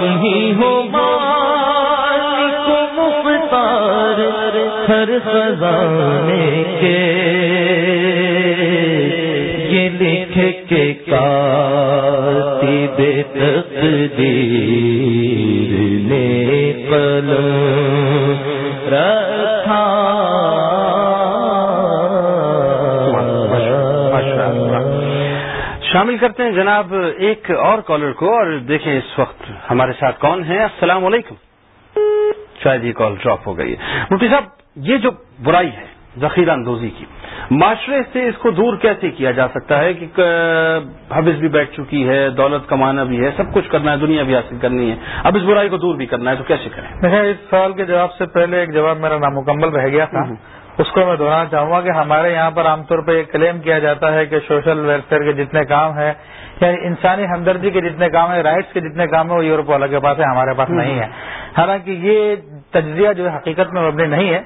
ہی ہو کو مختار ہر خزانے کے۔ یہ لکھ کے کاتی کاتب تقدیر نے قلم شامل کرتے ہیں جناب ایک اور کالر کو اور دیکھیں اس وقت ہمارے ساتھ کون ہیں۔ السلام علیکم۔ شاید یہ کال ڈراپ ہو گئی ہے۔ مفتی صاحب یہ جو برائی ہے ذخیرہ اندوزی کی معاشرے سے اس کو دور کیسے کیا جا سکتا ہے کہ حبس بھی بیٹھ چکی ہے دولت کمانا بھی ہے سب کچھ کرنا ہے دنیا بھی حاصل کرنی ہے۔ اب اس برائی کو دور بھی کرنا ہے تو کیسے کریں؟ میں اس سوال کے جواب سے پہلے ایک جواب میرا نامکمل رہ گیا تھا۔ اس کو میں دہرانا چاہوں گا کہ ہمارے یہاں پر عام طور پہ یہ کلیم کیا جاتا ہے کہ سوشل ویلفیئر کے جتنے کام ہیں یعنی انسانی ہمدردی کے جتنے کام ہیں رائٹس کے جتنے کام ہیں، وہ یورپ والا کے پاس ہے ہمارے پاس نہیں ہے حالانکہ یہ تجزیہ جو ہے حقیقت میں مبنی نہیں ہے۔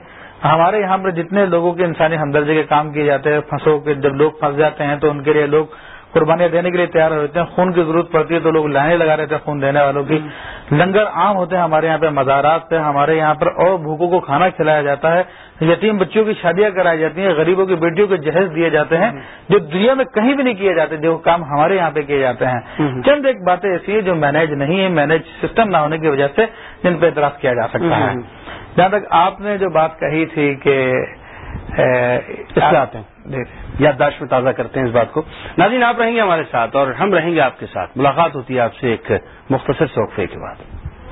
ہمارے یہاں پر جتنے لوگوں کے انسانی ہمدردی کے کام کیے جاتے ہیں، پھنسوں کے، جب لوگ پھنس جاتے ہیں تو ان کے لیے لوگ قربانیاں دینے کے لیے تیار ہوتے ہیں۔ خون کی ضرورت پڑتی ہے تو لوگ لائنیں لگا رہتے ہیں خون دینے والوں کی۔ لنگر عام ہوتے ہیں ہمارے یہاں پہ مزارات پہ ہمارے یہاں پر اور بھوکوں کو کھانا کھلایا جاتا ہے۔ یتیم بچوں کی شادیاں کرائی جاتی ہیں غریبوں کی بیٹیوں کو جہیز دیے جاتے ہیں۔ جو دنیا میں کہیں بھی نہیں کیے جاتے جو کام ہمارے یہاں پہ کیے جاتے ہیں۔ چند ایک باتیں ایسی ہیں جو مینیج نہیں ہے مینیج سسٹم نہ ہونے کی وجہ سے جن پہ اعتراض کیا جا سکتا ہے۔ جہاں تک آپ نے جو بات کہی تھی کہ آتے ہیں۔ یادداشت میں تازہ کرتے ہیں اس بات کو۔ ناظرین آپ رہیں گے ہمارے ساتھ اور ہم رہیں گے آپ کے ساتھ۔ ملاقات ہوتی ہے آپ سے ایک مختصر سوقفے کے بعد۔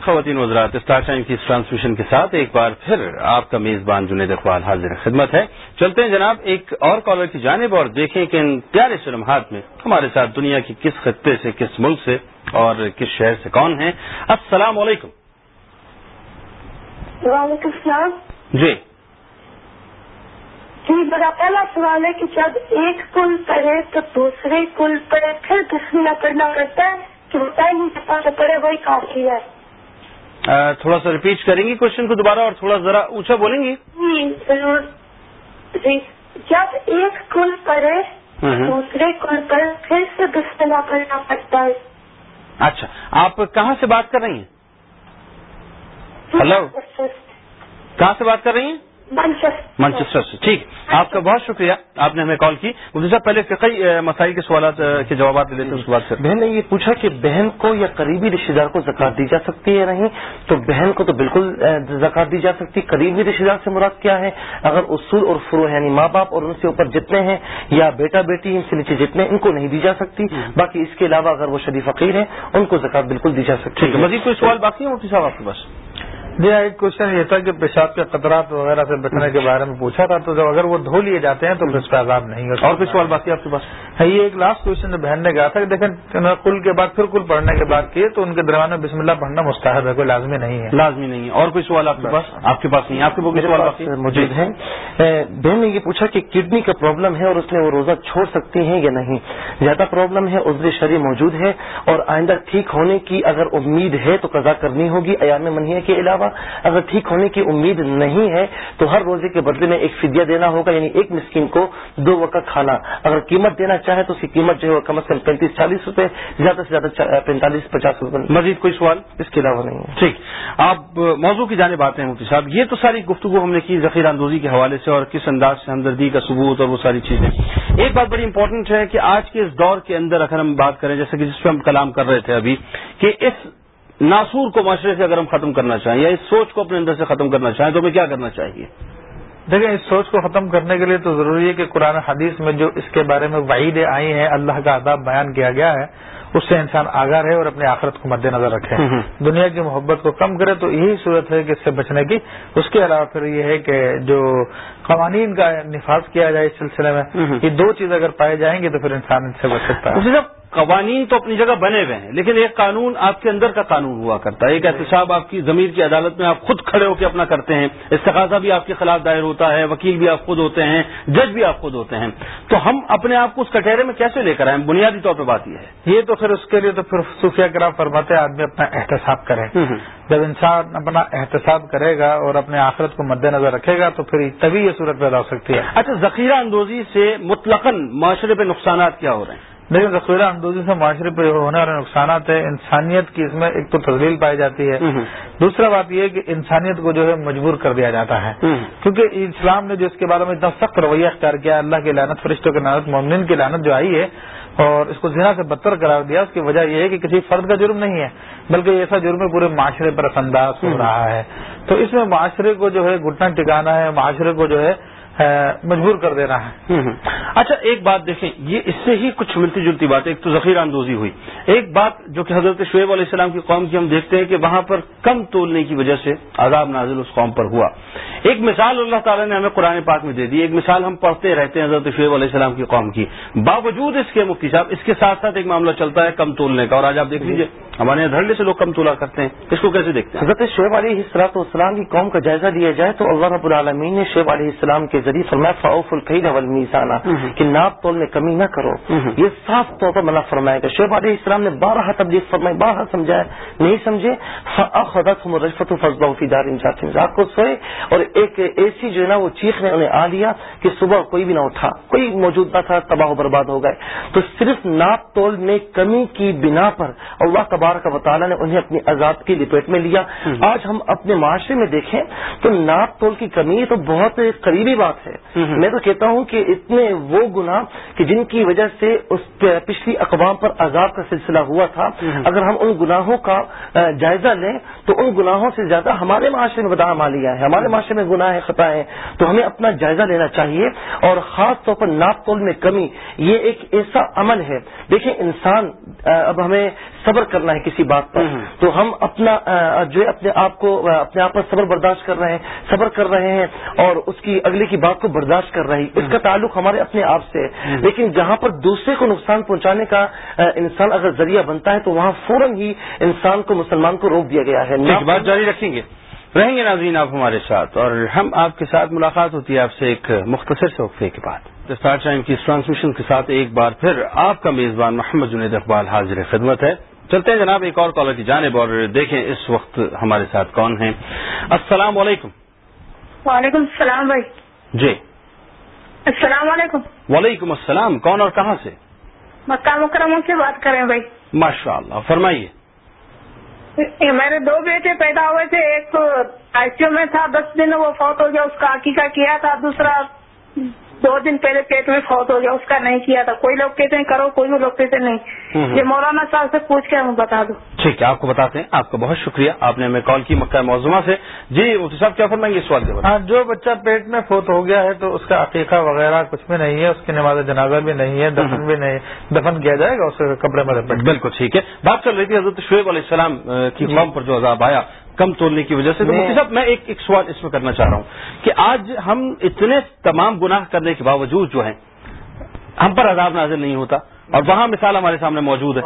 خواتین وزرات اسٹار ٹائم کی اس ٹرانسمیشن کے ساتھ ایک بار پھر آپ کا میزبان جنید اقبال حاضر خدمت ہے۔ چلتے ہیں جناب ایک اور کالر کی جانب اور دیکھیں کہ ان پیارے سے لمحات میں ہمارے ساتھ دنیا کی کس خطے سے کس ملک سے اور کس شہر سے کون ہیں۔ السلام علیکم۔ وعلیکم السلام۔ جی۔ جی میرا پہلا سوال ہے کہ جب ایک پل پڑے تو دوسرے پل پڑے پھر بسم کرنا پڑتا ہے؟ کہ بتائیں نہیں سکتا پڑے وہی کافی ہے تھوڑا سا ریپیٹ کریں گی کوشچن کو دوبارہ اور تھوڑا ذرا اونچا بولیں گی؟ جی ضرور۔ جی جب ایک کل پڑے دوسرے کل پر پھر سے بسم کرنا پڑتا ہے۔ اچھا آپ کہاں سے بات کر رہی ہیں؟ ہلو کہاں سے بات کر رہی ہیں؟ منچسٹر سے. ٹھیک. آپ کا بہت شکریہ. آپ نے ہمیں کال کی. صاحب پہلے فقی مسائل کے سوالات کے جوابات دے دیتے اس کے بعد سے بہن نے یہ پوچھا کہ بہن کو یا قریبی رشتے دار کو زکات دی جا سکتی ہے نہیں؟ تو بہن کو تو بالکل زکات دی جا سکتی قریبی رشتے دار سے مراد کیا ہے؟ اگر اصول اور فرو یعنی ماں باپ اور ان سے اوپر جتنے ہیں یا بیٹا بیٹی ان سے نیچے جتنے ان کو نہیں دی جا سکتی. باقی اس کے علاوہ اگر وہ شریف فقیر ہیں ان کو زکات بالکل دی جا سکتی ہے. مزید کوئی سوال باقی ہے مفتی صاحب آپ کے پاس؟ جی ہاں، ایک کوشچن یہ تھا کہ پیشاب کے قطرات وغیرہ سے بچنے کے بارے میں پوچھا تھا تو جب اگر وہ دھو لیے جاتے ہیں تو پھر اس پہ عذاب نہیں ہوتا۔ اور کچھ سوال باقی آپ کے پاس؟ ہاں، یہ ایک لاسٹ کوشچن بہن نے کہا تھا کہ دیکھیں کل کے بعد پھر کل پڑھنے کے بعد کیے تو ان کے درمیان میں بسم اللہ پڑھنا مستحب ہے کوئی لازمی نہیں ہے۔ لازمی نہیں ہے۔ اور کوئی سوال آپ کے پاس؟ آپ کے پاس نہیں آپ کے سوال موجود ہیں۔ بہن نے یہ پوچھا کہ کڈنی کا پرابلم ہے اور اس میں وہ روزہ چھوڑ سکتی ہیں یا نہیں؟ زیادہ پرابلم ہے عزر شریح موجود ہے اور آئندہ ٹھیک ہونے کی اگر امید ہے تو قضا کرنی ہوگی۔ ایام منہیا کے علاوہ اگر ٹھیک ٹھیک ہونے کی امید نہیں ہے، تو ہر روزے کے بدلے میں ایک فدیہ دینا ہوگا یعنی ایک مسکین کو دو وقت کھانا۔ اگر قیمت دینا چاہے تو اس کی قیمت جو ہے کم از کم پینتیس، چالیس روپے، زیادہ سے زیادہ پینتالیس، پچاس روپے۔ مزید کوئی سوال؟ اس کے علاوہ نہیں ہے۔ ٹھیک۔ آپ موضوع کی جانب آتے ہیں، مفتی صاحب۔ یہ تو ساری گفتگو ہم نے کی ذخیرہ اندوزی کے حوالے سے اور کس انداز سے ہمدردی کا ثبوت اور وہ ساری چیزیں۔ ایک بات بڑی امپورٹنٹ ہے کہ آج کے اس دور کے اندر اگر ہم بات کریں جیسے کہ جس پہ ہم کلام کر رہے تھے ابھی، کہ اس ناسور کو معاشرے سے اگر ہم ختم کرنا چاہیں یا اس سوچ کو اپنے اندر سے ختم کرنا چاہیں تو ہمیں کیا کرنا چاہیے؟ دیکھیں اس سوچ کو ختم کرنے کے لیے تو ضروری ہے کہ قرآن حدیث میں جو اس کے بارے میں وعیدیں آئی ہیں اللہ کا عذاب بیان کیا گیا ہے اس سے انسان آگاہ رہے اور اپنی آخرت کو مد نظر رکھے۔ دنیا کی محبت کو کم کرے تو یہی صورت ہے کہ اس سے بچنے کی۔ اس کے علاوہ پھر یہ ہے کہ جو قوانین کا نفاذ کیا جائے اس سلسلے میں یہ دو چیز اگر پائے جائیں گے تو پھر انسان ان سے بچ سکتا ہے۔ قوانین تو اپنی جگہ بنے ہوئے ہیں لیکن ایک قانون آپ کے اندر کا قانون ہوا کرتا ہے۔ ایک احتساب آپ کی ضمیر کی عدالت میں آپ خود کھڑے ہو کے اپنا کرتے ہیں۔ استقاضہ بھی آپ کے خلاف دائر ہوتا ہے وکیل بھی آپ خود ہوتے ہیں جج بھی آپ خود ہوتے ہیں۔ تو ہم اپنے آپ کو اس کٹہرے میں کیسے لے کر آئیں بنیادی طور پہ بات یہ ہے۔ یہ تو پھر اس کے لیے تو پھر صوفیہ کرا فرماتے آدمی اپنا احتساب کرے۔ جب انسان اپنا احتساب کرے گا اور اپنے آخرت کو مد نظر رکھے گا تو پھر تبھی یہ صورت پیدا ہو سکتی ہے۔ اچھا ذخیرہ اندوزی سے مطلق معاشرے پہ نقصانات کیا ہو رہے ہیں؟ لیکن ذخیرہ اندوزی سے معاشرے پہ ہونے والے نقصانات ہیں انسانیت کی اس میں ایک تو تزلیل پائی جاتی ہے۔ دوسرا بات یہ ہے کہ انسانیت کو جو ہے مجبور کر دیا جاتا ہے۔ کیونکہ اسلام نے جو اس کے بارے میں اتنا سخت رویہ اختیار کیا اللہ کی لانت فرشتوں کی لانت مومن کی لانت جو آئی ہے اور اس کو زنا سے بدتر قرار دیا اس کی وجہ یہ ہے کہ کسی فرد کا جرم نہیں ہے بلکہ ایسا جرم ہے پورے معاشرے پر اثر انداز ہو رہا ہے۔ تو اس میں معاشرے کو جو ہے گھٹنا ٹکانا ہے معاشرے کو جو ہے مجبور کر دینا ہے۔ اچھا ایک بات دیکھیں، یہ اس سے ہی کچھ ملتی جلتی بات ایک تو ذخیرہ اندوزی ہوئی۔ ایک بات جو کہ حضرت شعیب علیہ السلام کی قوم کی ہم دیکھتے ہیں کہ وہاں پر کم تولنے کی وجہ سے عذاب نازل اس قوم پر ہوا۔ ایک مثال اللہ تعالیٰ نے ہمیں قرآن پاک میں دے دی، ایک مثال ہم پڑھتے رہتے ہیں حضرت شعیب علیہ السلام کی قوم کی۔ باوجود اس کے مفتی صاحب، اس کے ساتھ ساتھ ایک معاملہ چلتا ہے کم تولنے کا، اور آج آپ دیکھ لیجیے ہمارے یہاں دھڑے سے لوگ کم تولا کرتے ہیں۔ اس کو کیسے دیکھتے ہیں؟ حضرت شعیب علیہ السلاط والسلام کی قوم کا جائزہ لیا جائے تو اللہ رب العالمین نے شعیب علیہ السلام کے ذریعے فرمایا فاؤف القید المیزانہ کہ ناپ تول میں کمی نہ کرو۔ یہ صاف طور پر منع فرمائے گا شعیب علیہ السلام نے بارہ تبدیل فرمائے بارہ سمجھایا۔ نہیں سمجھے؟ رشفت فضلہ فی دار رات کو سوئے اور ایک ایسی جو ہے نا وہ چیخ نے انہیں آ لیا کہ صبح کوئی بھی نہ اٹھا۔ کوئی موجود نہ تھا تباہ و برباد ہو گئے۔ تو صرف ناپ تول میں کمی کی بنا پر اللہ تبارک و تعالیٰ نے انہیں اپنی عذاب کی لپیٹ میں لیا۔ آج ہم اپنے معاشرے میں دیکھیں تو ناپ تول کی کمی تو بہت قریبی بات ہے۔ میں تو کہتا ہوں کہ اتنے وہ گنا کہ جن کی وجہ سے اس پچھلی اقوام پر عذاب کا سلسلہ ہوا تھا۔ اگر ہم ان گناہوں کا جائزہ لیں تو ان گناہوں سے زیادہ ہمارے معاشرے میں بدا مالیا ہے۔ ہمارے معاشرے میں گناہ خطائیں تو ہمیں اپنا جائزہ لینا چاہیے اور خاص طور پر ناپ تول میں کمی یہ ایک ایسا عمل ہے۔ دیکھیں انسان اب ہمیں صبر کرنا ہے کسی بات پر۔ تو ہم اپنا جو ہے اپنے آپ کو اپنے آپ پر صبر برداشت کر رہے ہیں صبر کر رہے ہیں اور اس کی اگلے کی بات کو برداشت کر رہے ہیں۔ اس کا تعلق ہمارے اپنے آپ سے لیکن جہاں پر دوسرے کو نقصان پہنچانے کا انسان اگر ذریعہ بنتا ہے تو وہاں فوراً ہی انسان کو مسلمان کو روک دیا گیا ہے۔ بات جاری رکھیں گے۔ رہیں گے ناظرین آپ ہمارے ساتھ اور ہم آپ کے ساتھ ملاقات ہوتی ہے آپ سے ایک مختصر سے وقفے کے بعد۔ اسٹار ٹائم کی ٹرانسمیشن کے ساتھ ایک بار پھر آپ کا میزبان محمد جنید اقبال حاضر خدمت ہے۔ چلتے ہیں جناب ایک اور کالر کی جانب اور دیکھیں اس وقت ہمارے ساتھ کون ہیں۔ السلام علیکم۔ وعلیکم السلام بھائی۔ جی۔ السلام علیکم۔ وعلیکم السلام۔ کون اور کہاں سے؟ مکہ مکرموں سے بات کریں بھائی۔ ماشاء اللہ فرمائیے۔ میرے دو بیٹے پیدا ہوئے تھے ایک آئی سی یو میں تھا دس دن وہ فوت ہو گیا اس کا عقیقہ کیا تھا دوسرا دو دن پہلے پیٹ میں فوت ہو گیا اس کا نہیں کیا تھا۔ کوئی لوگ کہتے ہیں کرو کوئی لوگ کہتے نہیں۔ یہ مولانا صاحب سے پوچھ کے ہم بتا دوں ٹھیک ہے آپ کو بتاتے ہیں۔ آپ کا بہت شکریہ۔ آپ نے ہمیں کال کی مکہ موضوع سے۔ جی مفتی صاحب کیا فرمائیں گے اس سوال کے بعد ہاں جو بچہ پیٹ میں فوت ہو گیا ہے تو اس کا عقیقہ وغیرہ کچھ بھی نہیں ہے اس کی نماز جنازہ بھی نہیں ہے دفن بھی نہیں دفن کیا جائے گا اس کے کپڑے میں بالکل ٹھیک ہے۔ بات چل رہی تھی حضرت شعیب علیہ السلام کی قوم پر جو عذاب آیا کم تولنے کی وجہ سے۔ تو مفتی صاحب میں ایک ایک سوال اس میں کرنا چاہ رہا ہوں کہ آج ہم اتنے تمام گناہ کرنے کے باوجود جو ہیں ہم پر عذاب نازل نہیں ہوتا۔ اور وہاں مثال ہمارے سامنے موجود ہے۔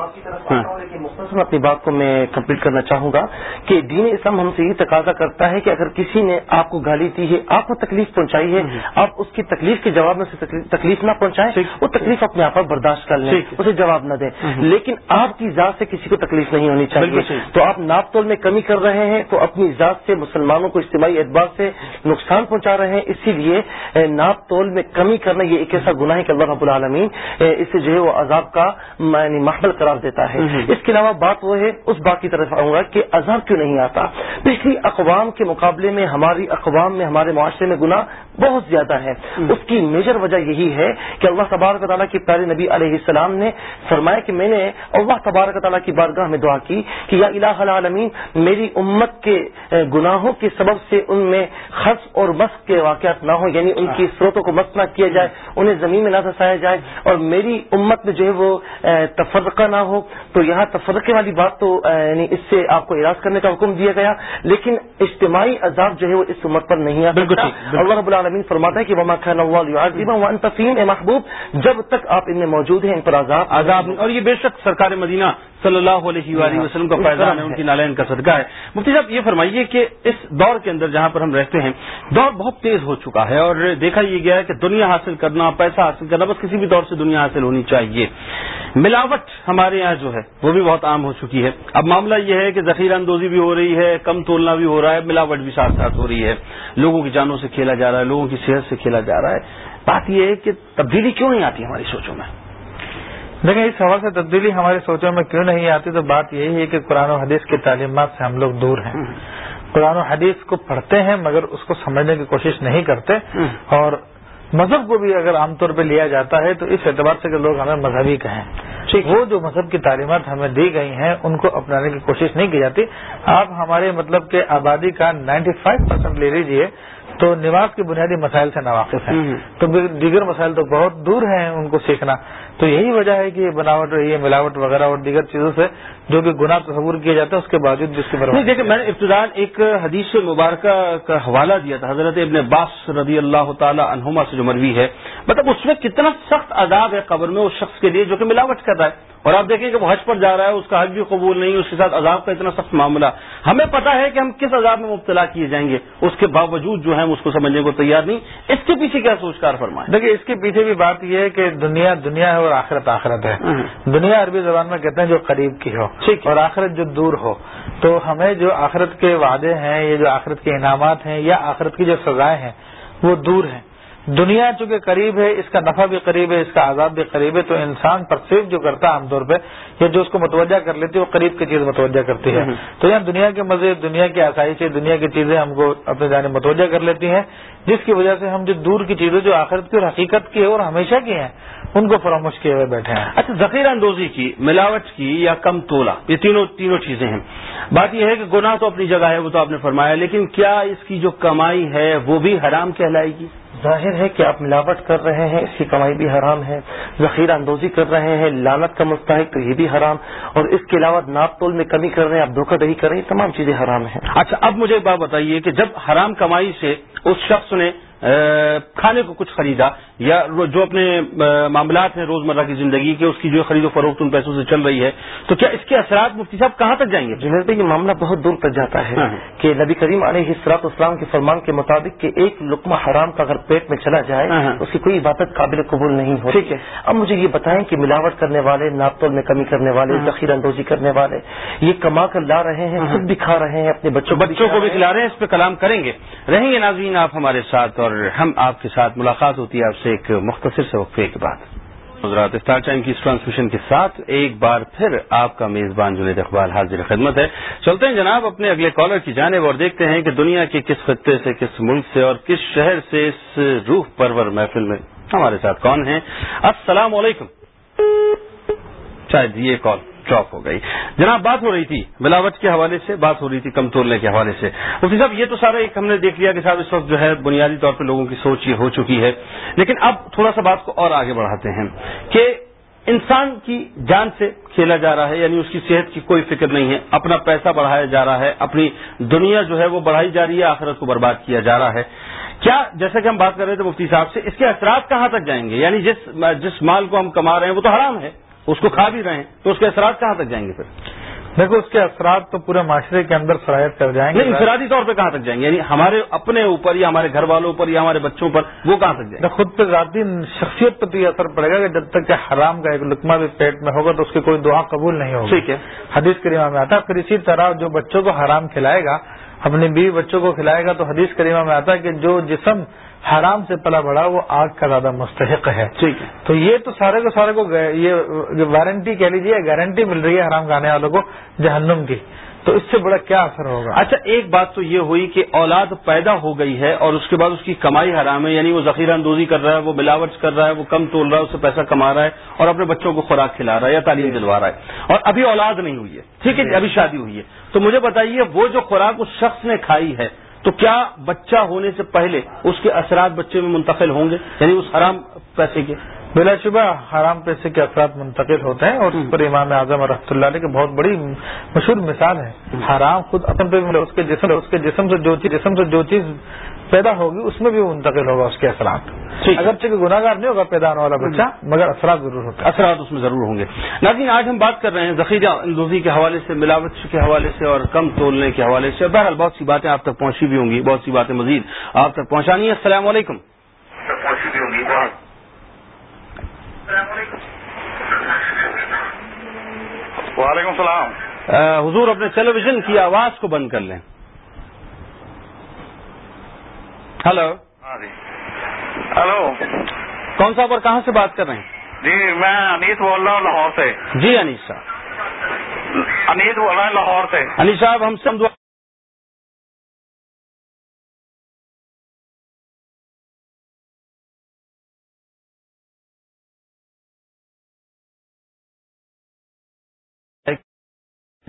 ہاں۔ مختصر اپنی بات کو میں کمپلیٹ کرنا چاہوں گا کہ دین اسلام ہم سے یہ تقاضا کرتا ہے کہ اگر کسی نے آپ کو گالی دی ہے آپ کو تکلیف پہنچائی ہے آپ اس کی تکلیف کے جواب میں سے تکلیف نہ پہنچائیں وہ تکلیف اپنے آپ پر برداشت کر لیں اسے جواب نہ دیں۔ لیکن آپ کی ذات سے کسی کو تکلیف نہیں ہونی چاہیے۔ تو آپ ناپ تول میں کمی کر رہے ہیں تو اپنی ذات سے مسلمانوں کو اجتماعی اعتبار سے نقصان پہنچا رہے ہیں۔ اسی لیے ناپ تول میں کمی کرنا یہ ایک ایسا گناہ ہے کہ اللہ رب العالمین اسے جو ہے وہ عذاب کا یعنی محمل قرار دیتا ہے۔ اس کے علاوہ بات وہ ہے اس بات کی طرف آؤں گا کہ عذاب کیوں نہیں آتا؟ پچھلی اقوام کے مقابلے میں ہماری اقوام میں ہمارے معاشرے میں گنا بہت زیادہ ہے۔ اس کی میجر وجہ یہی ہے کہ اللہ تبارک تعالیٰ کی پیارے نبی علیہ السلام نے فرمایا کہ میں نے اللہ تبارک تعالیٰ کی بارگاہ میں دعا کی کہ یا الہ العالمین میری امت کے گناہوں کے سبب سے ان میں خص اور مس کے واقعات نہ ہوں یعنی ان کی سروتوں کو مس نہ کیا جائے انہیں زمین میں نہ دسایا جائے اور میری امت میں جو ہے وہ تفرقہ نہ ہو۔ تو یہاں تفرقے والی بات تو یعنی اس سے آپ کو اراض کرنے کا حکم دیا گیا لیکن اجتماعی عذاب جو ہے وہ اس عمر پر نہیں آتا اللہ رب العالمین فرماتا ہے کہ وما خان اللہ تفیم محبوب جب تک آپ ان میں موجود ہیں ان پر عذاب عذاب اور یہ بے شک سرکار مدینہ صلی اللہ علیہ وآلہ وسلم کا فیضان ہے ان کی نالین کا صدقہ ہے۔ مفتی صاحب یہ فرمائیے کہ اس دور کے اندر جہاں پر ہم رہتے ہیں دور بہت تیز ہو چکا ہے اور دیکھا یہ گیا ہے کہ دنیا حاصل کرنا پیسہ حاصل کرنا بس کسی بھی دور سے دنیا حاصل ہونی چاہیے۔ ملاوٹ ہمارے یہاں جو ہے وہ بھی بہت عام ہو چکی ہے۔ اب معاملہ یہ ہے کہ ذخیرہ اندوزی بھی ہو رہی ہے کم تولنا بھی ہو رہا ہے ملاوٹ بھی ساتھ ساتھ ہو رہی ہے۔ لوگوں کی جانوں سے کھیلا جا رہا ہے لوگوں کی صحت سے کھیلا جا رہا ہے۔ بات یہ ہے کہ تبدیلی کیوں نہیں آتی ہماری سوچوں میں؟ دیکھیں اس حوالے سے تبدیلی ہماری سوچوں میں کیوں نہیں آتی تو بات یہی ہے کہ قرآن و حدیث کی تعلیمات سے ہم لوگ دور ہیں۔ قرآن و حدیث کو پڑھتے ہیں مگر اس کو سمجھنے کی کوشش نہیں کرتے اور مذہب کو بھی اگر عام طور پہ لیا جاتا ہے تو اس اعتبار سے کہ لوگ ہمیں مذہبی کہیں۔ وہ جو مذہب کی تعلیمات ہمیں دی گئی ہیں ان کو اپنانے کی کوشش نہیں کی جاتی۔ آپ ہمارے مطلب کہ آبادی کا نائنٹی فائیو پرسینٹ لے لیجیے تو نواز کے بنیادی مسائل سے ناواقف ہیں۔ تو دیگر مسائل تو بہت دور ہیں ان کو سیکھنا۔ تو یہی وجہ ہے کہ یہ بناوٹ یہ ملاوٹ وغیرہ اور دیگر چیزوں سے جو کہ گناہ تصور کیا جاتا ہے اس کے باوجود بھی اس کی دیکھیں میں نے ابتدان ایک حدیث مبارکہ کا حوالہ دیا تھا حضرت ابن باس رضی اللہ تعالی عنہما سے جو مروی ہے۔ مطلب اس میں کتنا سخت عذاب ہے قبر میں اس شخص کے لیے جو کہ ملاوٹ کر رہا ہے۔ اور آپ دیکھیں کہ وہ حج پر جا رہا ہے اس کا حج بھی قبول نہیں اس کے ساتھ عذاب کا اتنا سخت معاملہ۔ ہمیں پتا ہے کہ ہم کس عذاب میں مبتلا کیے جائیں گے اس کے باوجود جو ہے اس کو سمجھنے کو تیار نہیں۔ اس کے پیچھے کیا سوچ کار فرمائیں دیکھیے اس کے پیچھے بھی بات یہ ہے کہ دنیا دنیا ہے اور آخرت آخرت ہے۔ دنیا عربی زبان میں کہتے ہیں جو قریب کی ہو۔ اور آخرت جو دور ہو۔ تو ہمیں جو آخرت کے وعدے ہیں یہ جو آخرت کے انعامات ہیں یا آخرت کی جو سزائیں ہیں وہ دور ہیں۔ دنیا چونکہ قریب ہے اس کا نفع بھی قریب ہے اس کا عذاب بھی قریب ہے تو انسان پرسیو جو کرتا ہے عام طور پہ یا جو اس کو متوجہ کر لیتی ہے وہ قریب کی چیز متوجہ کرتی ہے۔ تو یہاں دنیا کے مزے دنیا کی آسائشیں دنیا کی چیزیں ہم کو اپنے جانے متوجہ کر لیتی ہیں جس کی وجہ سے ہم جو دور کی چیزیں جو آخرت کی اور حقیقت کی ہے اور ہمیشہ کی ہیں ان کو فراموش کیے ہوئے بیٹھے ہیں۔ اچھا ذخیرہ اندوزی کی ملاوٹ کی یا کم تولا یہ تینوں تینوں چیزیں ہیں۔ بات یہ ہے کہ گناہ تو اپنی جگہ ہے وہ تو آپ نے فرمایا لیکن کیا اس کی جو کمائی ہے وہ بھی حرام کہلائے گی؟ ظاہر ہے کہ آپ ملاوٹ کر رہے ہیں اس کی کمائی بھی حرام ہے ذخیرہ اندوزی کر رہے ہیں لانت کا مستحق تو یہ بھی حرام۔ اور اس کے علاوہ ناپ تول میں کمی کر رہے ہیں آپ دھوکہ دہی کر رہے ہیں تمام چیزیں حرام ہیں۔ اچھا اب مجھے ایک بات بتائیے کہ جب حرام کمائی سے اس شخص نے کھانے کو کچھ خریدا یا جو اپنے معاملات ہیں روزمرہ کی زندگی کے اس کی جو خرید و فروخت ان پیسوں سے چل رہی ہے تو کیا اس کے اثرات مفتی صاحب کہاں تک جائیں گے جنید بھائی یہ معاملہ بہت دور تک جاتا ہے ہاں۔ کہ نبی کریم علیہ حسرات اسلام کے فرمان کے مطابق کہ ایک لقمہ حرام کا اگر پیٹ میں چلا جائے ہاں۔ اس کی کوئی عبادت قابل قبول نہیں ہو ٹھیک ہے اب مجھے یہ بتائیں کہ ملاوٹ کرنے والے ناپتول میں کمی کرنے والے ہاں۔ ذخیر اندوزی کرنے والے یہ کما کر لا رہے ہیں خود بھی کھا رہے ہیں اپنے بچوں بچوں کو بھی کھلا رہے ہیں اس پہ کلام کریں گے رہیں گے ناظرین آپ ہمارے ساتھ اور ہم آپ کے ساتھ ملاقات ہوتی ہے آپ سے ایک مختصر سے وقفے کے بعد۔ حضرات اسٹار ٹائم کی اس ٹرانسمیشن کے ساتھ ایک بار پھر آپ کا میزبان جنید اقبال حاضر خدمت ہے۔ چلتے ہیں جناب اپنے اگلے کالر کی جانب اور دیکھتے ہیں کہ دنیا کے کس خطے سے، کس ملک سے اور کس شہر سے اس روح پرور محفل میں ہمارے ساتھ کون ہیں۔ السلام علیکم۔ شاید یہ کال۔ ڈراپ ہو گئی۔ جناب، بات ہو رہی تھی، ملاوٹ کے حوالے سے، بات ہو رہی تھی کم تولنے کے حوالے سے۔ مفتی صاحب، یہ تو سارا ایک ہم نے دیکھ لیا کہ صاحب، اس وقت جو ہے بنیادی طور پہ لوگوں کی سوچ یہ ہو چکی ہے۔ لیکن اب تھوڑا سا بات کو اور آگے بڑھاتے ہیں کہ انسان کی جان سے کھیلا جا رہا ہے یعنی اس کی صحت کی کوئی فکر نہیں ہے۔ اپنا پیسہ بڑھایا جا رہا ہے، اپنی دنیا جو ہے وہ بڑھائی جا رہی ہے، آخرت کو برباد کیا جا رہا ہے۔ کیا جیسا کہ ہم بات کر رہے تھے مفتی صاحب سے، اس کے اثرات کہاں تک جائیں گے؟ یعنی جس جس مال کو ہم کما رہے ہیں، وہ تو حرام ہے۔ اس کو کھا بھی رہے ہیں تو اس کے اثرات کہاں تک جائیں گے پھر؟ دیکھو اس کے اثرات تو پورے معاشرے کے اندر سرایت کر جائیں گے۔ انفرادی طور پہ کہاں تک جائیں گے؟ یعنی ہمارے اپنے اوپر یا ہمارے گھر والوں پر یا ہمارے بچوں پر وہ کہاں تک جائیں گے؟ خود پہ ذاتی شخصیت پر تو یہ اثر پڑے گا کہ جب تک کہ حرام کا ایک لکما بھی پیٹ میں ہوگا تو اس کی کوئی دعا قبول نہیں ہوگی۔ ٹھیک ہے۔ حدیث کریمہ میں آتا ہے پھر اسی طرح جو بچوں کو حرام کھلائے گا اپنی بیوی بچوں کو کھلائے گا تو حدیث کریمہ میں آتا ہے کہ جو جسم حرام سے پلا بڑا وہ آگ کا زیادہ مستحق ہے۔ ٹھیک ہے۔ تو یہ تو سارے کو سارے کو یہ وارنٹی کہہ لیجیے گارنٹی مل رہی ہے حرام کھانے والوں کو جہنم کی۔ تو اس سے بڑا کیا اثر ہوگا؟ اچھا ایک بات تو یہ ہوئی کہ اولاد پیدا ہو گئی ہے اور اس کے بعد اس کی کمائی حرام ہے یعنی وہ ذخیرہ اندوزی کر رہا ہے وہ ملاوٹ کر رہا ہے وہ کم تول رہا ہے اس سے پیسہ کما رہا ہے اور اپنے بچوں کو خوراک کھلا رہا ہے یا تعلیم دلوا رہا ہے۔ اور ابھی اولاد نہیں ہوئی ہے ٹھیک ہے جی۔ ابھی شادی ہوئی ہے۔ تو مجھے بتائیے وہ جو خوراک اس شخص نے کھائی ہے تو کیا بچہ ہونے سے پہلے اس کے اثرات بچے میں منتقل ہوں گے؟ یعنی اس حرام پیسے کے۔ بلا شبہ حرام پیسے کے اثرات منتقل ہوتے ہیں اور اس پر امام اعظم رحمۃ اللہ علیہ کی بہت بڑی مشہور مثال ہے حرام خود اپن پہ اس کے جسم اس کے جسم سے جو چیز جسم سے جو چیز پیدا ہوگی اس میں بھی منتقل ہوگا اس کے اثرات اگرچہ کہ گناگار نہیں ہوگا پیدا ہونے والا بچہ مگر اثرات ضرور ہوتے اثرات اس میں ضرور ہوں گے۔ ناظرین آج ہم بات کر رہے ہیں ذخیرہ اندوزی کے حوالے سے ملاوٹ کے حوالے سے اور کم تولنے کے حوالے سے۔ بہرحال بہت سی باتیں آپ تک پہنچی بھی ہوں گی بہت سی باتیں مزید آپ تک پہنچانی ہے السلام علیکم۔ وعلیکم السلام۔ حضور اپنے ٹیلی ویژن کی آواز کو بند کر لیں۔ Hello hello. کون صاحب اور کہاں سے بات کر رہے ہیں؟ جی میں انیس بول رہا ہوں لاہور سے۔ جی انیس صاحب۔ انیس بول رہا ہوں لاہور سے۔ انیس صاحب ہم سب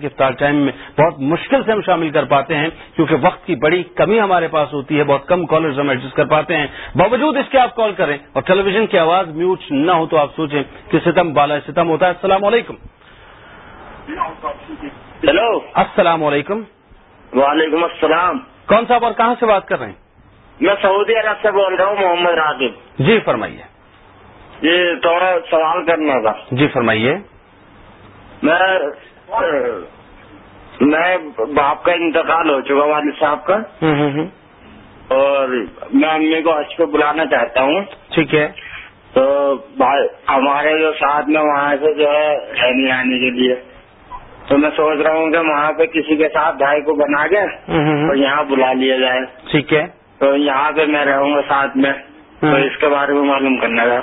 افطار ٹائم میں بہت مشکل سے ہم شامل کر پاتے ہیں کیونکہ وقت کی بڑی کمی ہمارے پاس ہوتی ہے بہت کم کالرز ہم ایڈجسٹ کر پاتے ہیں۔ باوجود اس کے آپ کال کریں اور ٹیلی ویژن کی آواز میوٹ نہ ہو تو آپ سوچیں کہ ستم بالا ستم ہوتا ہے۔ السلام علیکم۔ ہیلو السلام علیکم۔ وعلیکم السلام۔ کون صاحب اور کہاں سے بات کر رہے ہیں؟ میں سعودی عرب سے بول رہا ہوں محمد راغب۔ جی فرمائیے۔ یہ تھوڑا سوال کرنا تھا۔ جی فرمائیے۔ میں میں باپ کا انتقال ہو چکا والد صاحب کا۔ اور میں امی کو حج پہ بلانا چاہتا ہوں۔ ٹھیک ہے۔ تو ہمارے جو ساتھ میں وہاں سے جو ہے نہیں آنے کے لیے۔ تو میں سوچ رہا ہوں کہ وہاں پہ کسی کے ساتھ بھائی کو بنا کے اور یہاں بلا لیا جائے۔ ٹھیک ہے۔ تو یہاں پہ میں رہوں گا ساتھ میں۔ تو۔ اس کے بارے میں معلوم کرنا تھا۔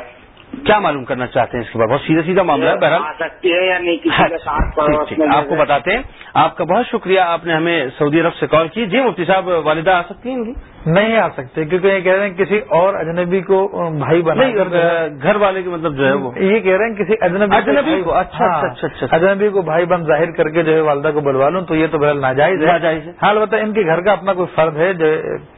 کیا معلوم کرنا چاہتے ہیں اس کے بعد؟ بہت سیدھا سیدھا معاملہ ہے بہرحال۔ آ سکتی ہے یا نہیں کسی کے ساتھ ٹھیک پڑوس ٹھیک میں آپ کو بتاتے ہیں۔ آپ کا بہت شکریہ آپ نے ہمیں سعودی عرب سے کال کی۔ جی مفتی صاحب والدہ آ سکتی ہیں نہیں آ سکتے کیونکہ یہ کہہ رہے ہیں کسی اور اجنبی کو بھائی بنا گھر والے کے مطلب جو ہے وہ۔ یہ کہہ رہے ہیں کسی اجنبی اجنبی کو، اچھا، ہاں، اچھا، اچھا، اچھا۔ اجنبی کو بھائی بن ظاہر کر کے جو ہے والدہ کو بلوا لوں تو یہ تو بہرحال ناجائز ہے۔ ناجائز ہے۔ ہاں البتہ ان کے گھر کا اپنا کوئی فرد ہے جو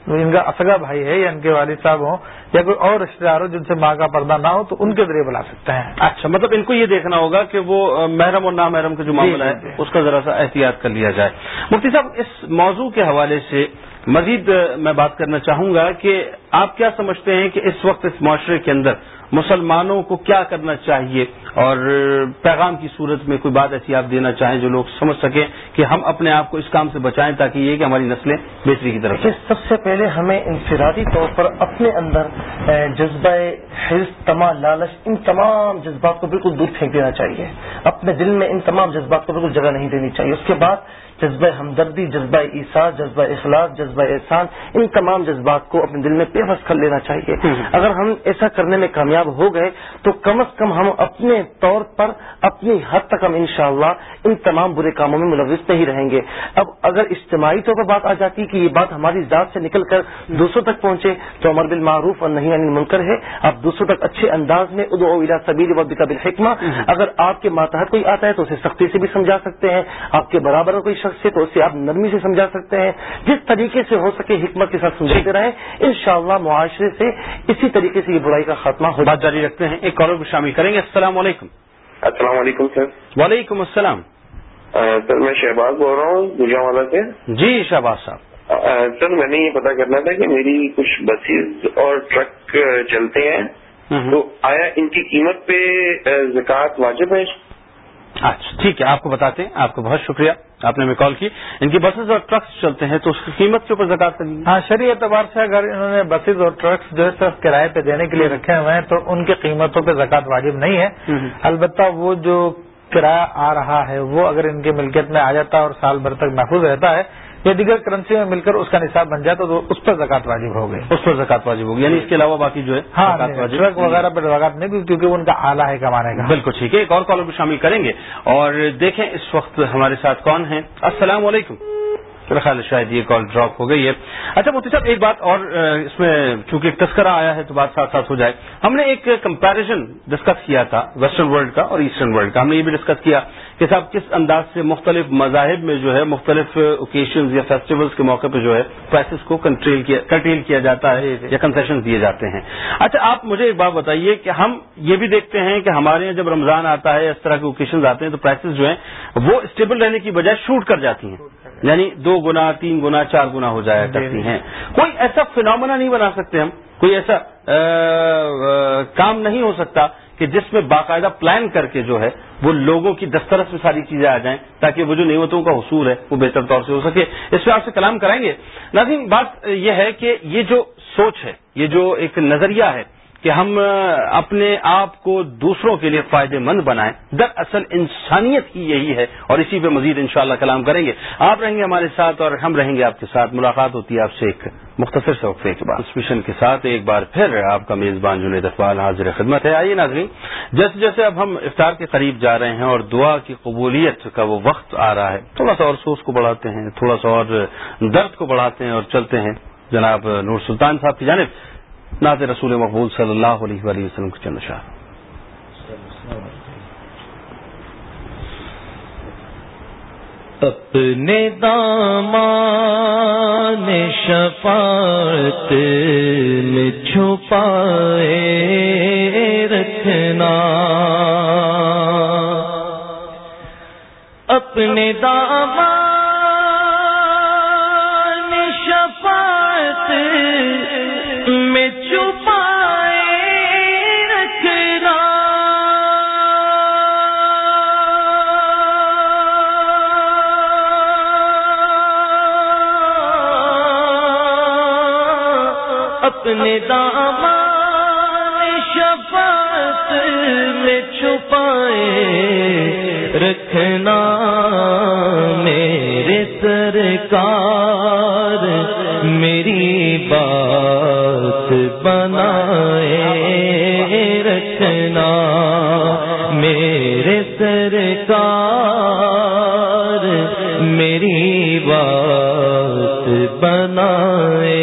ان کا اصغا بھائی ہے یا ان کے والد صاحب ہوں یا کوئی اور رشتے دار ہو جن سے ماں کا پردہ نہ ہو تو ان کے ذریعے بلا سکتے ہیں اچھا مطلب ان کو یہ دیکھنا ہوگا کہ وہ محرم اور نامحرم کا جو معاملہ جی، ہے جی۔ اس کا ذرا سا احتیاط کر لیا جائے مفتی صاحب اس موضوع کے حوالے سے مزید میں بات کرنا چاہوں گا کہ آپ کیا سمجھتے ہیں کہ اس وقت اس معاشرے کے اندر مسلمانوں کو کیا کرنا چاہیے؟ اور پیغام کی صورت میں کوئی بات ایسی آپ دینا چاہیں جو لوگ سمجھ سکیں کہ ہم اپنے آپ کو اس کام سے بچائیں تاکہ یہ کہ ہماری نسلیں بہتری کی طرف سب سے پہلے ہمیں انفرادی طور پر اپنے اندر جذبہ حرص تما لالچ، ان تمام جذبات کو بالکل دور پھینک دینا چاہیے۔ اپنے دل میں ان تمام جذبات کو بالکل جگہ نہیں دینی چاہیے۔ اس کے بعد جذبہ ہمدردی جذبہ عیسیٰ جذبہ اخلاص جذبہ احسان ان تمام جذبات کو اپنے دل میں بس کر لینا چاہیے۔ اگر ہم ایسا کرنے میں کامیاب ہو گئے تو کم از کم ہم اپنے طور پر اپنی حد تک ہم انشاءاللہ ان تمام برے کاموں میں ملوث نہیں رہیں گے۔ اب اگر اجتماعی طور پر بات آ جاتی کہ یہ بات ہماری ذات سے نکل کر دوسروں تک پہنچے تو امر بالمعروف اور نہیں عن المنکر ہے۔ آپ دوسروں تک اچھے انداز میں ادعو الى سبیل ربک بالحکمہ۔ اگر آپ کے ماتحت کوئی آتا ہے تو اسے سختی سے بھی سمجھا سکتے ہیں۔ آپ کے برابر کوئی شخص ہے تو اسے آپ نرمی سے سمجھا سکتے ہیں۔ جس طریقے سے ہو سکے حکمت کے ساتھ سمجھاتے رہیں۔ انشاءاللہ معاشرے سے اسی طریقے سے یہ برائی کا خاتمہ ہو بات جاری رکھتے ہیں۔ ایک کالر کو شامل کریں گے۔ السلام علیکم۔ السلام علیکم سر۔ وعلیکم السلام۔ سر میں شہباز بول رہا ہوں گجرا والا سے۔ جی شہباز صاحب۔ سر میں نے یہ پتا کرنا تھا کہ میری کچھ بسیز اور ٹرک چلتے ہیں۔ تو آیا ان کی قیمت پہ زکوٰۃ واجب ہے؟ اچھا ٹھیک ہے آپ کو بتاتے ہیں آپ کا بہت شکریہ آپ نے ہمیں کال کی۔ ان کی بسز اور ٹرکس چلتے ہیں تو اس کی قیمت کے اوپر زکات کرنی ہاں شرعی اعتبار سے اگر انہوں نے بسز اور ٹرکس جو ہے صرف کرائے پہ دینے کے لیے رکھے ہوئے ہیں تو ان کی قیمتوں پہ زکوٰۃ واجب نہیں ہے۔ البتہ وہ جو کرایہ آ رہا ہے وہ اگر ان کی ملکیت میں آ جاتا ہے اور سال بھر تک محفوظ رہتا ہے یا دیگر کرنسی میں مل کر اس کا نصاب بن جاتا تو اس پر زکوٰۃ واجب ہو گئی اس پر زکات واجب ہوگی یعنی اس کے علاوہ باقی جو ہے ہاں ٹرک وغیرہ پر زکوٰۃ نہیں ہوگی کیونکہ ان کا آلہ ہے کمانے کا۔ بالکل ٹھیک ہے ایک اور کالر کو شامل کریں گے۔ اور دیکھیں اس وقت ہمارے ساتھ کون ہیں۔ السلام علیکم۔ میرا خیال ہے شاید یہ کال ڈراپ ہو گئی ہے۔ اچھا مفتی صاحب، ایک بات اور اس میں چونکہ ایک تذکرہ آیا ہے تو بات ساتھ ساتھ ہو جائے۔ ہم نے ایک کمپیرزن ڈسکس کیا تھا ویسٹرن ورلڈ کا اور ایسٹرن ورلڈ کا۔ ہم نے یہ بھی ڈسکس کیا کہ صاحب، کس انداز سے مختلف مذاہب میں جو ہے، مختلف اوکیشنز یا فیسٹیولز کے موقع پہ جو ہے پرائسز کو کنٹریل کیا کیا جاتا ہے یا کنسیشن دیے جاتے ہیں۔ اچھا آپ مجھے ایک بات بتائیے کہ ہم یہ بھی دیکھتے ہیں کہ ہمارے یہاں جب رمضان آتا ہے، اس طرح کے اوکیشنز آتے ہیں تو پرائسز جو ہیں، وہ اسٹیبل رہنے کی بجائے شوٹ کر جاتی ہیں۔ یعنی دو گنا تین گنا چار گنا ہو جایا کرتی ہیں۔ کوئی ایسا فنامنا نہیں بنا سکتے ہم کوئی ایسا کام نہیں ہو سکتا کہ جس میں باقاعدہ پلان کر کے جو ہے وہ لوگوں کی دسترس میں ساری چیزیں آ جائیں تاکہ وہ جو نعمتوں کا حصول ہے وہ بہتر طور سے ہو سکے۔ اس پہ آپ سے کلام کرائیں گے۔ ناظرین بات یہ ہے کہ یہ جو سوچ ہے یہ جو ایک نظریہ ہے کہ ہم اپنے آپ کو دوسروں کے لیے فائدے مند بنائیں۔ دراصل انسانیت ہی یہی ہے اور اسی پہ مزید انشاءاللہ کلام کریں گے۔ آپ رہیں گے ہمارے ساتھ اور ہم رہیں گے آپ کے ساتھ۔ ملاقات ہوتی ہے آپ سے ایک مختصر سے وقفے کے بعد۔ اس مشن کے ساتھ ایک بار پھر آپ کا میزبان جنید اقبال حاضر خدمت ہے۔ آئیے ناظرین، جیسے جیسے اب ہم افطار کے قریب جا رہے ہیں اور دعا کی قبولیت کا وہ وقت آ رہا ہے، تھوڑا سا اور سوچ کو بڑھاتے ہیں، تھوڑا سا اور درد کو بڑھاتے ہیں اور چلتے ہیں۔ جناب نور سلطان صاحب کی جانب ناز رسول مقبول صلی اللہ علیہ وآلہ وسلم کے چند شاہ۔ اپنے دامان شفاعت میں چھپائے رکھنا۔ اپنے دامان رکھنا میرے سرکار میری بات بنائے رکھنا میرے سرکار میری بات بنائے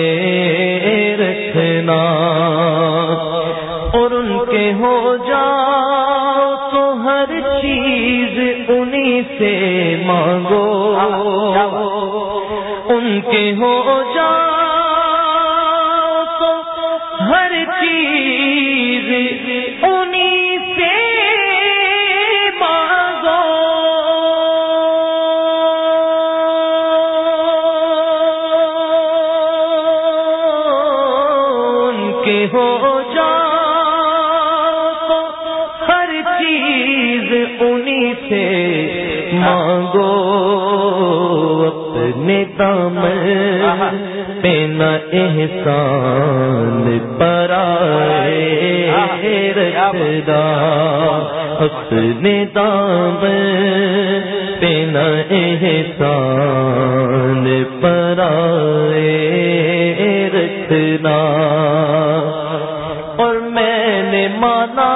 رکھنا سے مانگو۔ ان کے ہو جا تو ہر چیز احسان پر رکھدا، اپنے دام پہ نہ احسان پر رکھنا اور میں نے مانا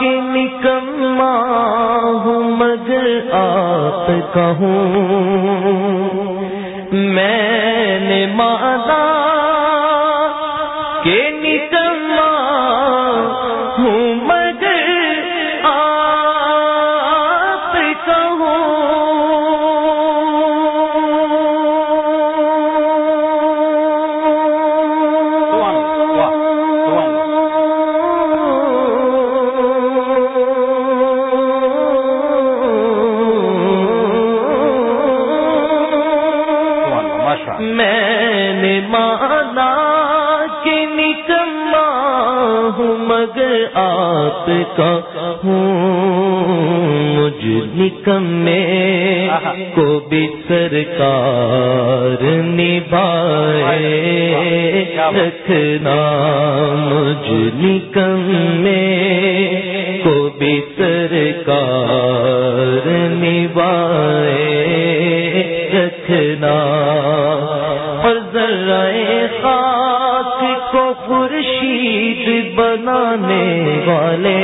کہ نکما ہوں مگر آپ کہوں میں نے مانا آپ کا ہوں مجھ نکمے کو بھی سرکار نبھائے رکھنا مجھ نکمے کو بھی سرکار نبھائے خورشید بنانے والے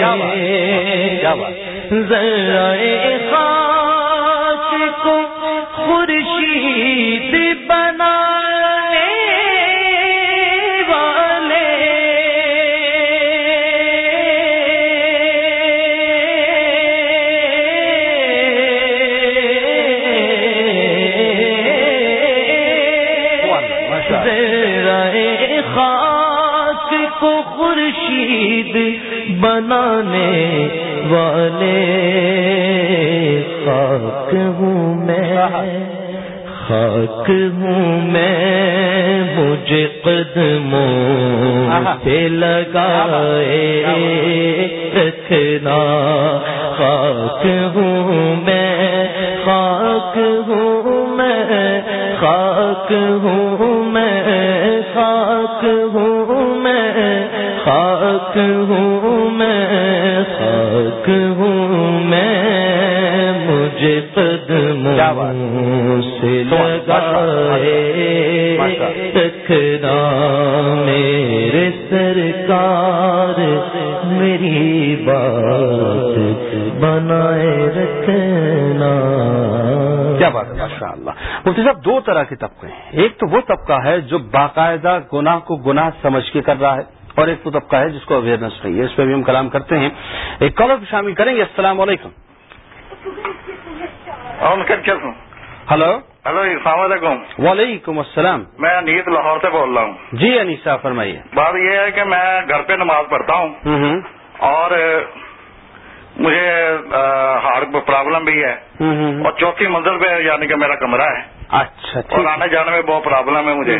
ذرا خاک کو خورشید خورشید بنانے والے خاک ہوں میں، خاک ہوں میں مجھے قدموں پہ لگائے رکھنا۔ خاک ہوں میں، خاک ہوں میں، خاک ہوں خاک ہوں میں خاک ہوں میں مجھے قدموں سے لگائے میرے سرکار میری بات بنائے رکھنا۔ کیا بات ماشاء اللہ۔ مفتی صاحب دو طرح کے طبقے ہیں۔ ایک تو وہ طبقہ ہے جو باقاعدہ گناہ کو گناہ سمجھ کے کر رہا ہے اور ایک تو طبقہ ہے جس کو اویئرنیس نہیں ہے۔ اس پہ بھی ہم کلام کرتے ہیں۔ ایک کالر بھی شامل کریں گے۔ السلام علیکم۔ ہلو۔ ہلو السلام علیکم۔ وعلیکم السلام۔ میں انیت لاہور سے بول رہا ہوں۔ جی انیسا فرمائیے۔ بات یہ ہے کہ میں گھر پہ نماز پڑھتا ہوں۔ اور مجھے ہارٹ پرابلم بھی ہے۔ اور چوتھی منزل پہ یعنی کہ میرا کمرہ ہے۔ اچھا اور آنے جانے میں بہت پرابلم ہے مجھے۔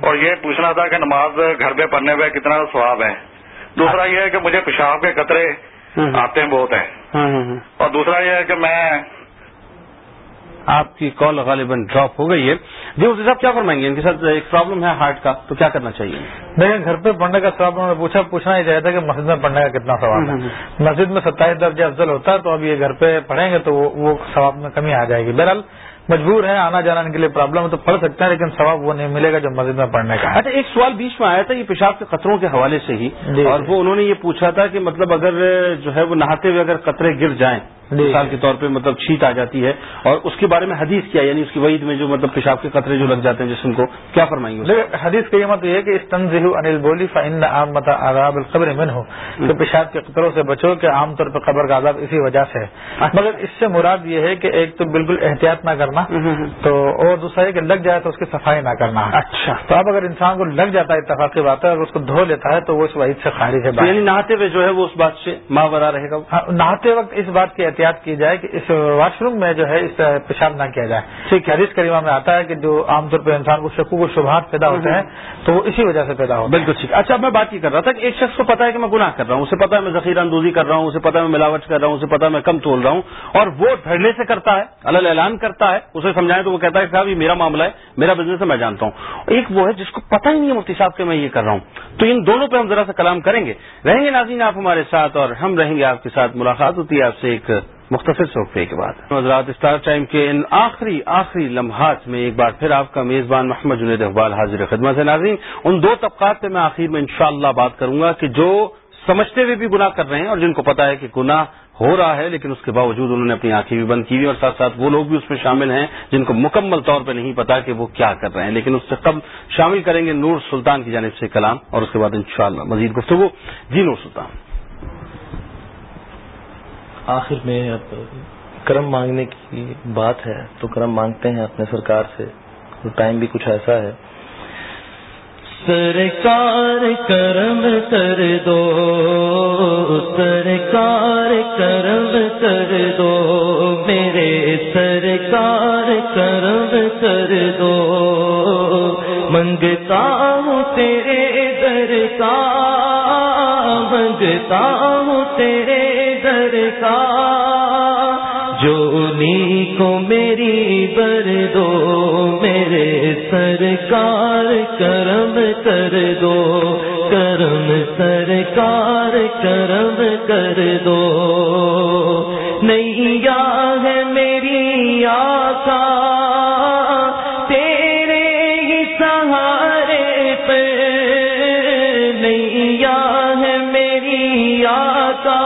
اور یہ پوچھنا تھا کہ نماز گھر پہ پڑھنے پہ کتنا ثواب ہے۔ دوسرا یہ ہے کہ مجھے پیشاب کے قطرے آتے ہیں بہت ہیں۔ اور دوسرا یہ ہے کہ میں آپ کی کال غالباً ڈراپ ہو گئی ہے۔ جی مفتی صاحب کیا فرمائیں گے؟ ان کے ساتھ ایک پرابلم ہے ہارٹ کا تو کیا کرنا چاہیے؟ دیکھیں گھر پہ پڑھنے کا سواب انہوں نے پوچھا پوچھنا ہی چاہیے تھا کہ مسجد میں پڑھنے کا کتنا ثواب ہے۔ مسجد میں ستائیس درجہ افضل ہوتا ہے تو اب یہ گھر پہ پڑھیں گے تو وہ وہ ثواب میں کمی آ جائے گی۔ بہرحال مجبور ہے آنا جانا ان کے لیے پرابلم ہے تو پڑھ سکتے ہیں لیکن ثواب وہ نہیں ملے گا جو مسجد میں پڑھنے کا ہے اچھا ایک سوال بیچ میں آیا تھا یہ پیشاب کے قطروں کے حوالے سے ہی جی۔ اور وہ انہوں نے یہ پوچھا تھا کہ مطلب اگر جو ہے وہ نہاتے ہوئے اگر قطرے گر جائیں۔ مثال کے طور پہ مطلب چھیت آ جاتی ہے اور اس کے بارے میں حدیث کیا یعنی اس کی وعید میں جو مطلب پیشاب کے قطرے جو لگ جاتے ہیں جسم کو کیا فرمائیں گے حدیث کا یہ مت یہ ہے کہ اس تنظیح انل بولی فن عام متا آداب القبر من ہو کہ پیشاب کے قطروں سے بچو کہ عام طور پہ قبر کا عذاب اسی وجہ سے ہے۔ مگر اس سے مراد یہ ہے کہ ایک تو بالکل احتیاط نہ کرنا تو اور دوسرا یہ کہ لگ جائے تو اس کی صفائی نہ کرنا۔ اچھا۔ تو اب اگر انسان کو لگ جاتا ہے اتفاقی بات ہے اگر اس کو دھو لیتا ہے تو وہ اس وعید سے خارج ہے تو یعنی نہاتے ہوئے جو ہے وہ اس بات سے ماورا رہے گا ہاں، نہاتے وقت اس بات کی احتیاط کی جائے کہ اس واش روم میں جو ہے اس پیشاب نہ کیا جائے۔ ٹھیک حدیث کریمہ میں آتا ہے کہ جو عام طور پہ انسان کو شکو و شبہات پیدا ہوتے ہیں تو وہ اسی وجہ سے پیدا ہوتے ہیں۔ بالکل ٹھیک۔ اچھا میں بات یہ کر رہا تھا کہ ایک شخص کو پتا ہے کہ میں گناہ کر رہا ہوں اسے پتا ہے میں ذخیرہ اندوزی کر رہا ہوں اسے پتا ہے میں ملاوٹ کر رہا ہوں اسے پتا ہے میں کم تول رہا ہوں اور وہ دھڑنے سے کرتا ہے الل اعلان کرتا ہے اسے سمجھائیں تو وہ کہتا ہے کہ صاحب یہ میرا معاملہ ہے میرا بزنس ہے میں جانتا ہوں۔ ایک وہ ہے جس کو پتہ ہی نہیں ہے مفتی صاحب کہ میں یہ کر رہا ہوں۔ تو ان دونوں پہ ہم ذرا سا کلام کریں گے۔ رہیں گے ناظرین آپ ہمارے ساتھ اور ہم رہیں گے آپ کے ساتھ ملاقات ہوتی ہے آپ سے ایک مختصر صوفے کے بعد۔ حضرات اسٹار ٹائم کے ان آخری آخری لمحات میں ایک بار پھر آپ کا میزبان محمد جنید اقبال حاضر خدمت ہے ناظرین۔ ان دو طبقات پہ میں آخر میں انشاءاللہ بات کروں گا کہ جو سمجھتے ہوئے بھی گناہ کر رہے ہیں اور جن کو پتا ہے کہ گناہ ہو رہا ہے، لیکن اس کے باوجود انہوں نے اپنی آنکھیں بھی بند کی ہوئی اور ساتھ ساتھ وہ لوگ بھی اس میں شامل ہیں جن کو مکمل طور پہ نہیں پتا کہ وہ کیا کر رہے ہیں۔ لیکن اس سے قبل شامل کریں گے نور سلطان کی جانب سے کلام اور اس کے بعد انشاءاللہ مزید گفتگو۔ جی نور سلطان۔ آخر میں اب کرم مانگنے کی بات ہے، تو کرم مانگتے ہیں اپنے سرکار سے۔ اور ٹائم بھی کچھ ایسا ہے۔ سرکار کرم کر دو، سرکار کرم کر دو، میرے سرکار کرم کر دو۔ منگتا ہوں تیرے در کا منگتا ہوں تیرے کا جو نی کو میری بر دو میرے سرکار کرم کر دو، کرم سرکار کرم کر دو۔ نیا ہے میری آقا تیرے ہی سہارے پہ۔ نیا ہے میری آقا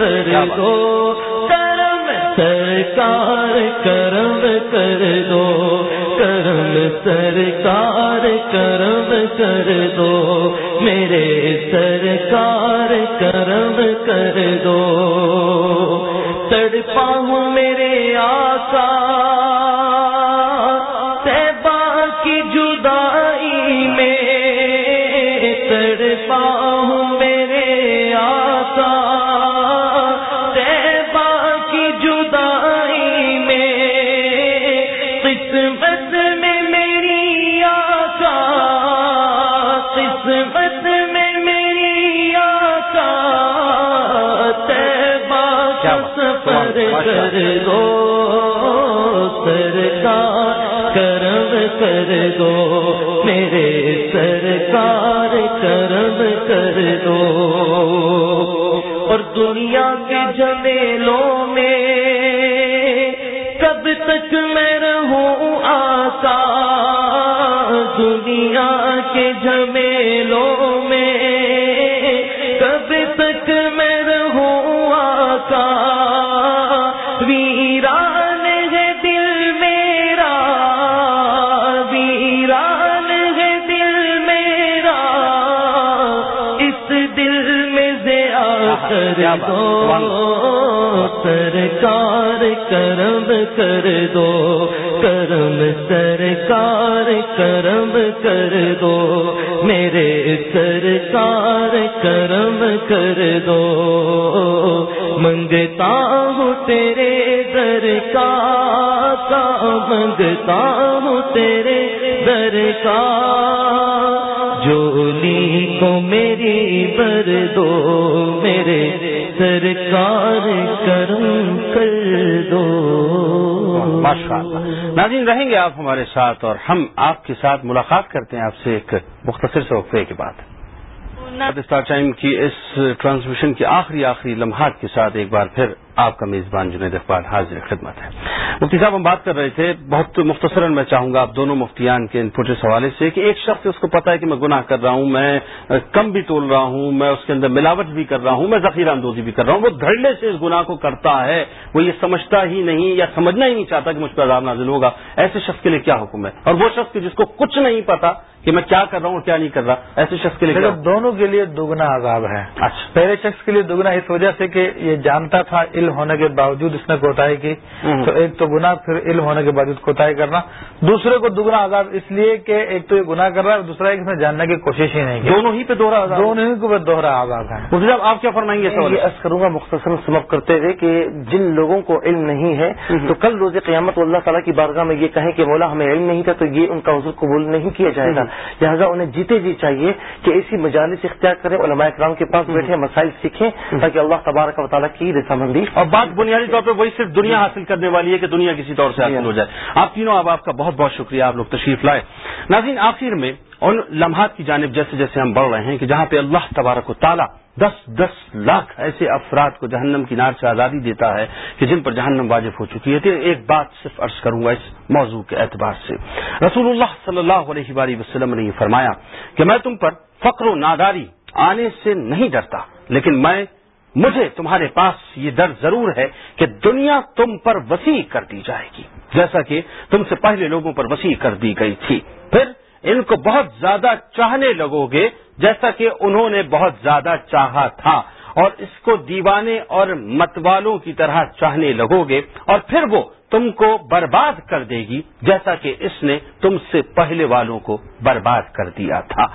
کر دو کرم سرکار کرم کر دو کرم سرکار کرم کر دو میرے سرکار کرم کر دو۔ تڑپا ہوں میرے آقا کر دو سرکار، کرم کر دو میرے سرکار، کرم کر دو اور دنیا کے جمیلوں میں کب تک میں رہوں آقا؟ دنیا کے جمیلوں کر دو سرکار کرم کر دو۔ کرم سرکار کرم کر دو۔ میرے سرکار کرم کر دو۔ منگتا ہوں تیرے در کا منگتا ہوں تیرے در کا جولی کو میری بر دو میرے سرکار کرم کر دو۔ ماشاء اللہ ناظرین رہیں گے آپ ہمارے ساتھ اور ہم آپ کے ساتھ ملاقات کرتے ہیں آپ سے ایک مختصر سے وقفے کے بعد۔ اسٹار ٹائم کی اس ٹرانسمیشن کے آخری آخری لمحات کے ساتھ ایک بار پھر آپ کا میزبان جنید اقبال حاضر خدمت ہے۔ مفتی صاحب، ہم بات کر رہے تھے، بہت مختصراً میں چاہوں گا آپ دونوں مفتیان کے انپٹ اس حوالے سے کہ ایک شخص اس کو پتا ہے کہ میں گناہ کر رہا ہوں، میں کم بھی تول رہا ہوں، میں اس کے اندر ملاوٹ بھی کر رہا ہوں، میں ذخیرہ اندوزی بھی کر رہا ہوں، وہ دھڑلے سے اس گناہ کو کرتا ہے، وہ یہ سمجھتا ہی نہیں یا سمجھنا ہی نہیں چاہتا کہ مجھ پر عذاب نازل ہوگا۔ ایسے شخص کے لیے کیا حکم ہے؟ اور وہ شخص جس کو کچھ نہیں پتا کہ میں کیا کر رہا ہوں اور کیا نہیں کر رہا ایسے شخص کے لیے دونوں کے لیے دگنا عذاب ہے۔ اچھا۔ پہلے شخص کے لیے دگنا اس وجہ سے کہ یہ جانتا تھا علم ہونے کے باوجود اس نے کوتاہی کی۔ تو ایک تو گناہ پھر علم ہونے کے باوجود کوتاہی کرنا۔ دوسرے کو دگنا عذاب اس لیے کہ ایک تو یہ گناہ کر رہا ہے دوسرا ایک اس نے جاننے کی کوشش ہی نہیں کی۔ دونوں ہی پہ دوہرا عذاب۔ دونوں ہی کو دوہرا عذاب ہے۔ صاحب آپ کیا فرمائیں گے سوال یہ عرض کروں گا مختصر سبب کرتے ہوئے کہ جن لوگوں کو علم نہیں ہے تو کل روز قیامت اللہ تعالیٰ کی بارگاہ میں یہ کہیں کہ مولا ہمیں علم نہیں تھا تو یہ ان کا حضور قبول نہیں کیا جائے گا۔ لہٰذا انہیں جیتے جی چاہیے کہ ایسی مجالس اختیار کریں علماء اکرام کے پاس بیٹھے مسائل سیکھیں تاکہ اللہ تبارک و تعالیٰ کی رضامندی اور بات بنیادی طور پہ وہی صرف دنیا حاصل کرنے والی ہے کہ دنیا کسی طور سے حاصل ہو جائے۔ آپ تینوں اب آپ کا بہت بہت شکریہ آپ لوگ تشریف لائے۔ ناظرین آخر میں ان لمحات کی جانب جیسے جیسے ہم بڑھ رہے ہیں کہ جہاں پہ اللہ تبارک و تعالیٰ دس دس لاکھ ایسے افراد کو جہنم کی نار سے آزادی دیتا ہے کہ جن پر جہنم واجب ہو چکی ہے، تو ایک بات صرف عرض کروں گا اس موضوع کے اعتبار سے۔ رسول اللہ صلی اللہ علیہ وآلہ وسلم نے یہ فرمایا کہ میں تم پر فقر و ناداری آنے سے نہیں ڈرتا، لیکن میں، مجھے تمہارے پاس یہ ڈر ضرور ہے کہ دنیا تم پر وسیع کر دی جائے گی، جیسا کہ تم سے پہلے لوگوں پر وسیع کر دی گئی تھی۔ پھر ان کو بہت زیادہ چاہنے لگو گے جیسا کہ انہوں نے بہت زیادہ چاہا تھا اور اس کو دیوانے اور متوالوں کی طرح چاہنے لگو گے اور پھر وہ تم کو برباد کر دے گی، جیسا کہ اس نے تم سے پہلے والوں کو برباد کر دیا تھا۔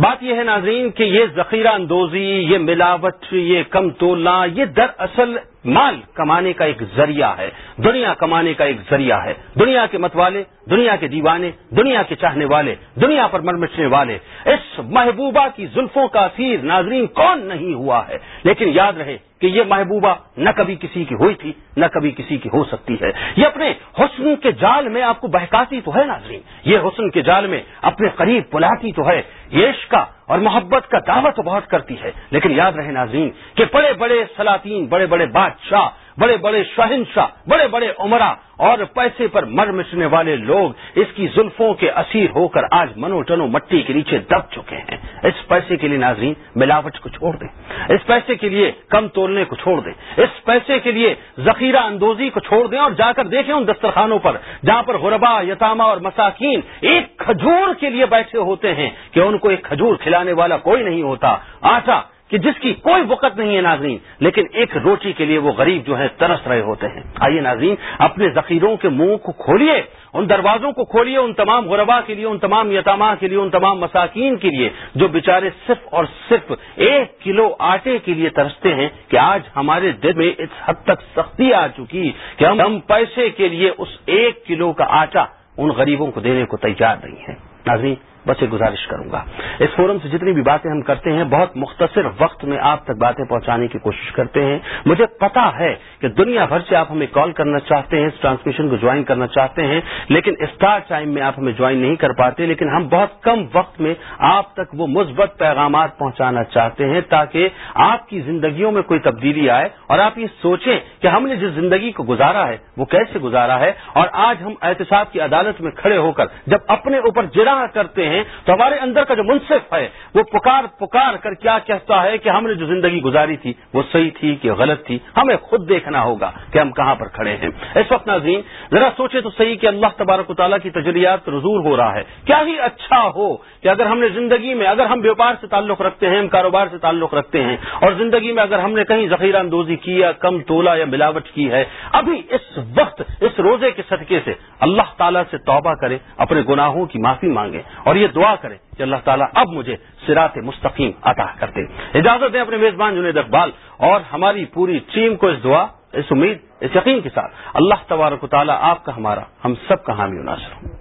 بات یہ ہے ناظرین کہ یہ ذخیرہ اندوزی، یہ ملاوٹ، یہ کم تولنا یہ دراصل مال کمانے کا ایک ذریعہ ہے، دنیا کمانے کا ایک ذریعہ ہے۔ دنیا کے متوالے، دنیا کے دیوانے، دنیا کے چاہنے والے، دنیا پر مرمٹنے والے۔ اس محبوبہ کی زلفوں کا اثیر ناظرین کون نہیں ہوا ہے؟ لیکن یاد رہے کہ یہ محبوبہ نہ کبھی کسی کی ہوئی تھی، نہ کبھی کسی کی ہو سکتی ہے۔ یہ اپنے حسن کے جال میں آپ کو بہکاتی تو ہے ناظرین۔ یہ حسن کے جال میں اپنے قریب بلاتی تو ہے۔ یش کا اور محبت کا دعوت تو بہت کرتی ہے۔ لیکن یاد رہے ناظرین کہ بڑے بڑے سلاطین، بڑے بڑے بادشاہ بڑے بڑے شہنشاہ، بڑے بڑے عمرہ اور پیسے پر مر مچنے والے لوگ اس کی زلفوں کے اسیر ہو کر آج منو ٹنو مٹی کے نیچے دب چکے ہیں۔ اس پیسے کے لیے ناظرین، ملاوٹ کو چھوڑ دیں۔ اس پیسے کے لیے کم تولنے کو چھوڑ دیں۔ اس پیسے کے لیے ذخیرہ اندوزی کو چھوڑ دیں اور جا کر دیکھیں ان دسترخانوں پر، جہاں پر غربا یتامہ اور مساکین ایک کھجور کے لیے بیٹھے ہوتے ہیں کہ ان کو ایک کھجور کھلانے والا کوئی نہیں ہوتا۔ آٹا کہ جس کی کوئی وقت نہیں ہے ناظرین، لیکن ایک روٹی کے لیے وہ غریب جو ہے ترس رہے ہوتے ہیں۔ آئیے ناظرین، اپنے ذخیروں کے منہ کو کھولیے، ان دروازوں کو کھولیے، ان تمام غربا کے لیے، ان تمام یتامہ کے لیے، ان تمام مساکین کے لیے، جو بیچارے صرف اور صرف ایک کلو آٹے کے لیے ترستے ہیں کہ آج ہمارے دل میں اس حد تک سختی آ چکی کہ ہم پیسے کے لیے اس ایک کلو کا آٹا ان غریبوں کو دینے کو تیار نہیں ہے ناظرین بس ایک گزارش کروں گا۔ اس فورم سے جتنی بھی باتیں ہم کرتے ہیں، بہت مختصر وقت میں آپ تک باتیں پہنچانے کی کوشش کرتے ہیں۔ مجھے پتا ہے کہ دنیا بھر سے آپ ہمیں کال کرنا چاہتے ہیں، اس ٹرانسمیشن کو جوائن کرنا چاہتے ہیں، لیکن اسٹار ٹائم میں آپ ہمیں جوائن نہیں کر پاتے، لیکن ہم بہت کم وقت میں آپ تک وہ مثبت پیغامات پہنچانا چاہتے ہیں تاکہ آپ کی زندگیوں میں کوئی تبدیلی آئے اور آپ یہ سوچیں کہ ہم نے جس زندگی کو گزارا ہے، وہ کیسے گزارا ہے۔ اور آج ہم احتساب کی عدالت میں کھڑے ہو کر جب اپنے اوپر جراح کرتے ہیں تو ہمارے اندر کا جو منصف ہے، وہ پکار پکار کر کیا کہتا ہے کہ ہم نے جو زندگی گزاری تھی، وہ صحیح تھی کہ غلط تھی، ہمیں خود دیکھنا ہوگا کہ ہم کہاں پر کھڑے ہیں۔ اس وقت ناظرین، ذرا سوچے تو صحیح کہ اللہ تبارک و تعالیٰ کی تجریات رضور ہو رہا ہے۔ کیا ہی اچھا ہو کہ اگر ہم نے زندگی میں اگر ہم بیوپار سے تعلق رکھتے ہیں، ہم کاروبار سے تعلق رکھتے ہیں، اور زندگی میں اگر ہم نے کہیں ذخیرہ اندوزی کی یا کم تولا یا ملاوٹ کی ہے، ابھی اس وقت، اس روزے کے صدقے سے اللہ تعالیٰ سے توبہ کرے، اپنے گناہوں کی معافی مانگے، اور یہ دعا کرے کہ اللہ تعالیٰ اب مجھے سرات مستقیم عطا کر دے۔ اجازت دیں اپنے میزبان جنید اقبال، اور ہماری پوری ٹیم کو اس دعا، اس امید، اس یقین کے ساتھ اللہ تبارک و تعالیٰ آپ کا ہمارا، ہم سب کا حامی ناصر ہوں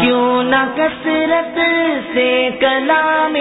کیوں نہ کثرت سے کلام